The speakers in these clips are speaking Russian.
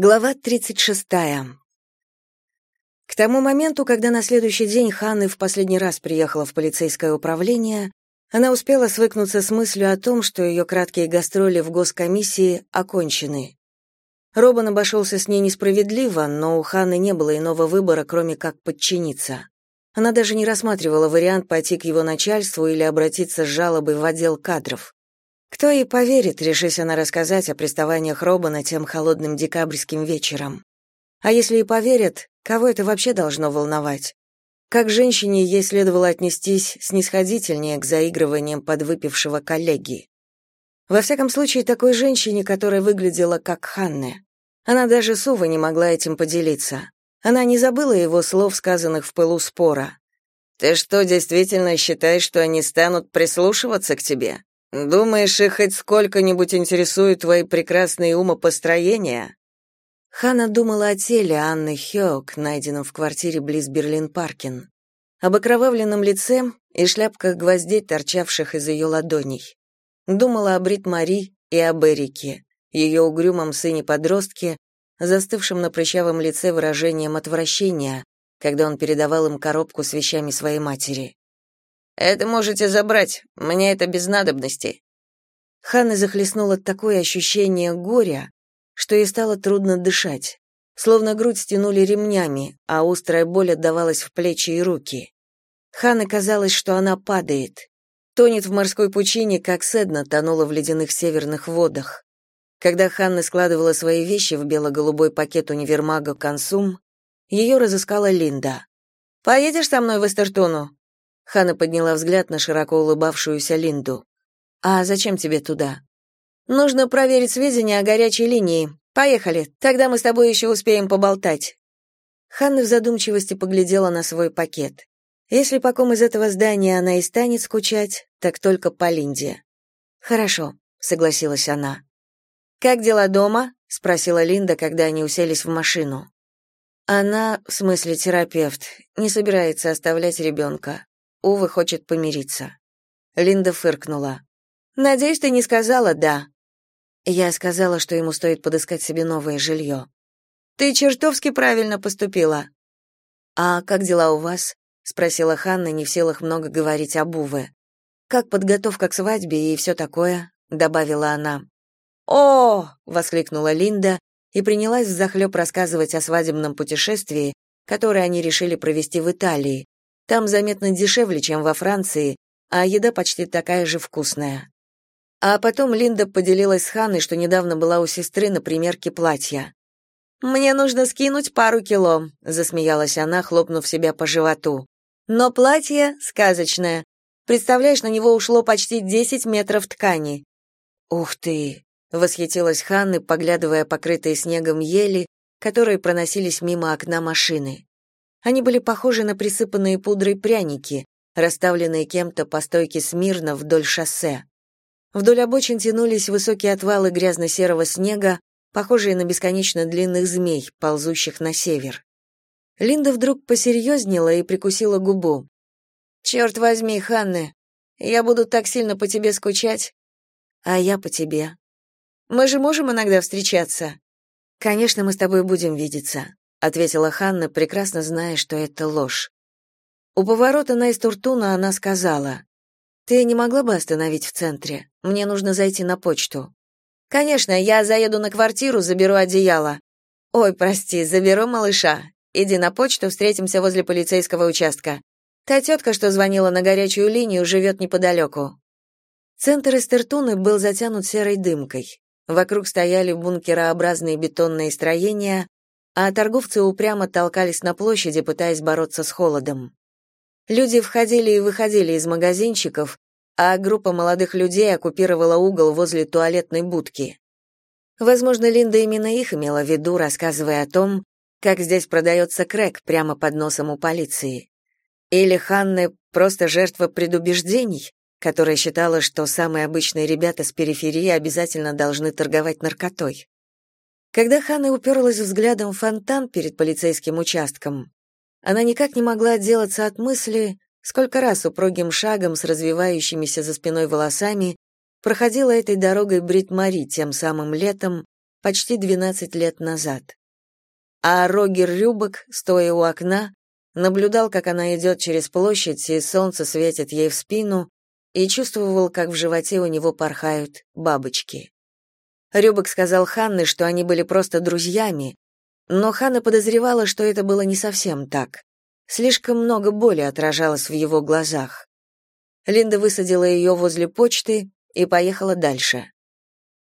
Глава 36. К тому моменту, когда на следующий день Ханны в последний раз приехала в полицейское управление, она успела свыкнуться с мыслью о том, что ее краткие гастроли в госкомиссии окончены. Робан обошелся с ней несправедливо, но у Ханны не было иного выбора, кроме как подчиниться. Она даже не рассматривала вариант пойти к его начальству или обратиться с жалобой в отдел кадров. Кто ей поверит, решись она рассказать о приставаниях Робана тем холодным декабрьским вечером? А если и поверят, кого это вообще должно волновать? Как женщине ей следовало отнестись снисходительнее к заигрываниям подвыпившего коллеги. Во всяком случае, такой женщине, которая выглядела как Ханне. Она даже с Увой не могла этим поделиться. Она не забыла его слов, сказанных в пылу спора. «Ты что, действительно считаешь, что они станут прислушиваться к тебе? Думаешь, их хоть сколько-нибудь интересуют твои прекрасные умопостроения? Хана думала о теле Анны Хёк, найденном в квартире близ Берлин-Паркин, об окровавленном лице и шляпках гвоздей, торчавших из ее ладоней. Думала о Брит Мари и об Эрике, ее угрюмом сыне-подростке, застывшем на прыщавом лице выражением отвращения, когда он передавал им коробку с вещами своей матери. Это можете забрать, мне это без надобности. Ханны захлестнуло такое ощущение горя, что ей стало трудно дышать. Словно грудь стянули ремнями, а острая боль отдавалась в плечи и руки. Ханне казалось, что она падает. Тонет в морской пучине, как Седна тонула в ледяных северных водах. Когда Ханна складывала свои вещи в бело-голубой пакет универмага «Консум», ее разыскала Линда. «Поедешь со мной в Эстертону?» Хана подняла взгляд на широко улыбавшуюся Линду. А зачем тебе туда? Нужно проверить сведения о горячей линии. Поехали. Тогда мы с тобой еще успеем поболтать. Ханна в задумчивости поглядела на свой пакет. Если по ком из этого здания она и станет скучать, так только по Линде. Хорошо, согласилась она. Как дела дома? спросила Линда, когда они уселись в машину. Она, в смысле терапевт, не собирается оставлять ребенка. Ува хочет помириться. Линда фыркнула. Надеюсь, ты не сказала да. Я сказала, что ему стоит подыскать себе новое жилье. Ты чертовски правильно поступила. А как дела у вас? спросила Ханна, не в силах много говорить об Уве. Как подготовка к свадьбе и все такое, добавила она. О! воскликнула Линда и принялась взахлеб рассказывать о свадебном путешествии, которое они решили провести в Италии, там заметно дешевле, чем во Франции, а еда почти такая же вкусная. А потом Линда поделилась с Ханной, что недавно была у сестры на примерке платья. «Мне нужно скинуть пару кило», — засмеялась она, хлопнув себя по животу. «Но платье сказочное. Представляешь, на него ушло почти 10 метров ткани». «Ух ты!» — восхитилась Ханна, поглядывая покрытые снегом ели, которые проносились мимо окна машины. Они были похожи на присыпанные пудрой пряники, расставленные кем-то по стойке смирно вдоль шоссе. Вдоль обочин тянулись высокие отвалы грязно-серого снега, похожие на бесконечно длинных змей, ползущих на север. Линда вдруг посерьезнела и прикусила губу. «Черт возьми, Ханны, я буду так сильно по тебе скучать. А я по тебе. Мы же можем иногда встречаться?» «Конечно, мы с тобой будем видеться ответила Ханна, прекрасно зная, что это ложь. У поворота на Истуртуна она сказала: "Ты не могла бы остановить в центре? Мне нужно зайти на почту". "Конечно, я заеду на квартиру, заберу одеяло". "Ой, прости, заберу малыша. Иди на почту, встретимся возле полицейского участка. Та тетка, что звонила на горячую линию, живет неподалеку». Центр Эстертуны был затянут серой дымкой. Вокруг стояли бункерообразные бетонные строения, а торговцы упрямо толкались на площади, пытаясь бороться с холодом. Люди входили и выходили из магазинчиков, а группа молодых людей оккупировала угол возле туалетной будки. Возможно, Линда именно их имела в виду, рассказывая о том, как здесь продается крэк прямо под носом у полиции. Или Ханны просто жертва предубеждений, которая считала, что самые обычные ребята с периферии обязательно должны торговать наркотой. Когда Ханна уперлась взглядом в фонтан перед полицейским участком, она никак не могла отделаться от мысли, сколько раз упругим шагом с развивающимися за спиной волосами проходила этой дорогой Брит Мари тем самым летом, почти 12 лет назад. А Рогер Рюбок, стоя у окна, наблюдал, как она идет через площадь, и солнце светит ей в спину, и чувствовал, как в животе у него порхают бабочки. Рюбок сказал Ханне, что они были просто друзьями, но Ханна подозревала, что это было не совсем так. Слишком много боли отражалось в его глазах. Линда высадила ее возле почты и поехала дальше.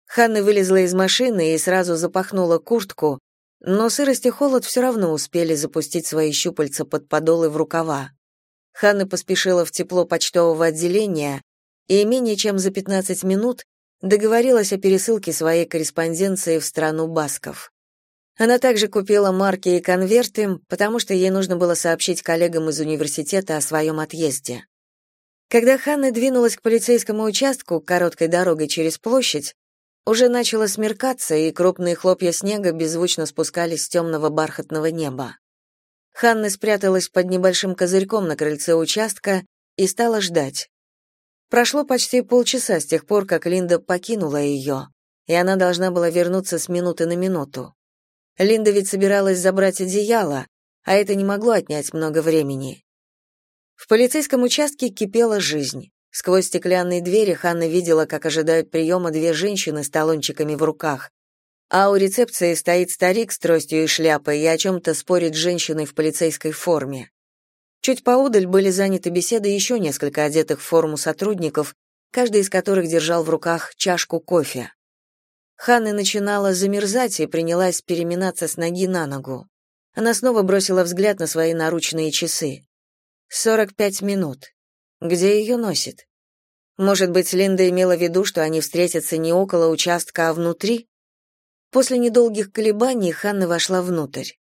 Ханна вылезла из машины и сразу запахнула куртку, но сырость и холод все равно успели запустить свои щупальца под подолы в рукава. Ханна поспешила в тепло почтового отделения и менее чем за 15 минут договорилась о пересылке своей корреспонденции в страну басков. Она также купила марки и конверты, потому что ей нужно было сообщить коллегам из университета о своем отъезде. Когда Ханна двинулась к полицейскому участку короткой дорогой через площадь, уже начало смеркаться, и крупные хлопья снега беззвучно спускались с темного бархатного неба. Ханна спряталась под небольшим козырьком на крыльце участка и стала ждать. Прошло почти полчаса с тех пор, как Линда покинула ее, и она должна была вернуться с минуты на минуту. Линда ведь собиралась забрать одеяло, а это не могло отнять много времени. В полицейском участке кипела жизнь. Сквозь стеклянные двери Ханна видела, как ожидают приема две женщины с талончиками в руках. А у рецепции стоит старик с тростью и шляпой и о чем-то спорит с женщиной в полицейской форме. Чуть поодаль были заняты беседой еще несколько одетых в форму сотрудников, каждый из которых держал в руках чашку кофе. Ханна начинала замерзать и принялась переминаться с ноги на ногу. Она снова бросила взгляд на свои наручные часы. Сорок пять минут. Где ее носит? Может быть, Линда имела в виду, что они встретятся не около участка, а внутри? После недолгих колебаний Ханна вошла внутрь.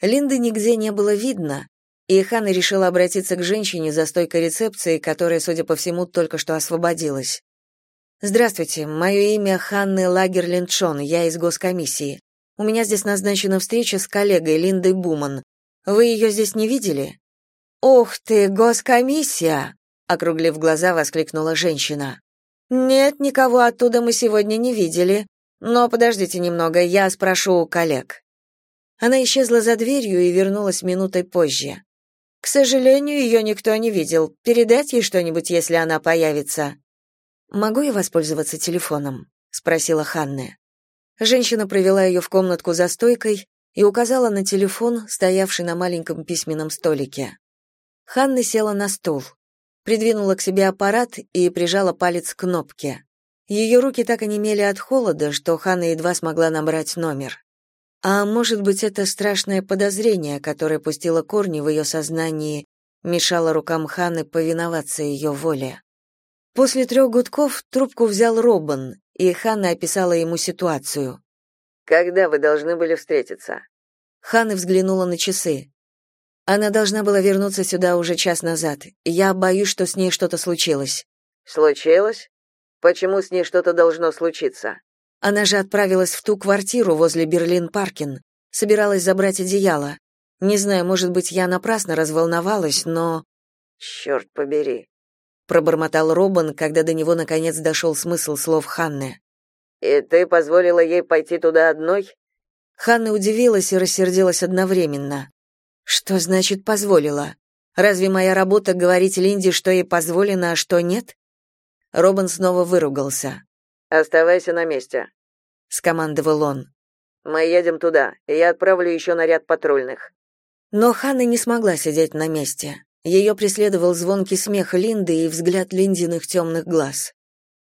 Линды нигде не было видно, и Ханна решила обратиться к женщине за стойкой рецепции, которая, судя по всему, только что освободилась. «Здравствуйте, мое имя Ханны Лагерлинчон, я из госкомиссии. У меня здесь назначена встреча с коллегой Линдой Буман. Вы ее здесь не видели?» «Ух ты, госкомиссия!» округлив глаза, воскликнула женщина. Нет, никого оттуда мы сегодня не видели. Но подождите немного, я спрошу у коллег. Она исчезла за дверью и вернулась минутой позже. К сожалению, ее никто не видел. Передать ей что-нибудь, если она появится. Могу я воспользоваться телефоном? спросила Ханна. Женщина провела ее в комнатку за стойкой и указала на телефон, стоявший на маленьком письменном столике. Ханна села на стул придвинула к себе аппарат и прижала палец к кнопке. Ее руки так онемели от холода, что Ханна едва смогла набрать номер. А может быть, это страшное подозрение, которое пустило корни в ее сознании, мешало рукам Ханны повиноваться ее воле. После трех гудков трубку взял Робан, и Ханна описала ему ситуацию. «Когда вы должны были встретиться?» Ханна взглянула на часы. Она должна была вернуться сюда уже час назад. Я боюсь, что с ней что-то случилось. Случилось? Почему с ней что-то должно случиться? Она же отправилась в ту квартиру возле Берлин-Паркин, собиралась забрать одеяло. Не знаю, может быть, я напрасно разволновалась, но «Черт побери, пробормотал Робан, когда до него наконец дошел смысл слов Ханны. И ты позволила ей пойти туда одной? Ханна удивилась и рассердилась одновременно. Что значит позволила? Разве моя работа говорить Линде, что ей позволено, а что нет? Робин снова выругался. Оставайся на месте, скомандовал он. Мы едем туда, и я отправлю еще наряд патрульных. Но Ханна не смогла сидеть на месте. Ее преследовал звонкий смех Линды и взгляд Линдиных темных глаз.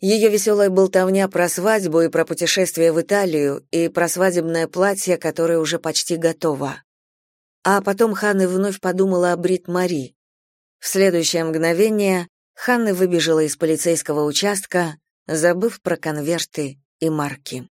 Ее веселая болтовня про свадьбу и про путешествие в Италию и про свадебное платье, которое уже почти готово. А потом Ханна вновь подумала о Брит Мари. В следующее мгновение Ханна выбежала из полицейского участка, забыв про конверты и марки.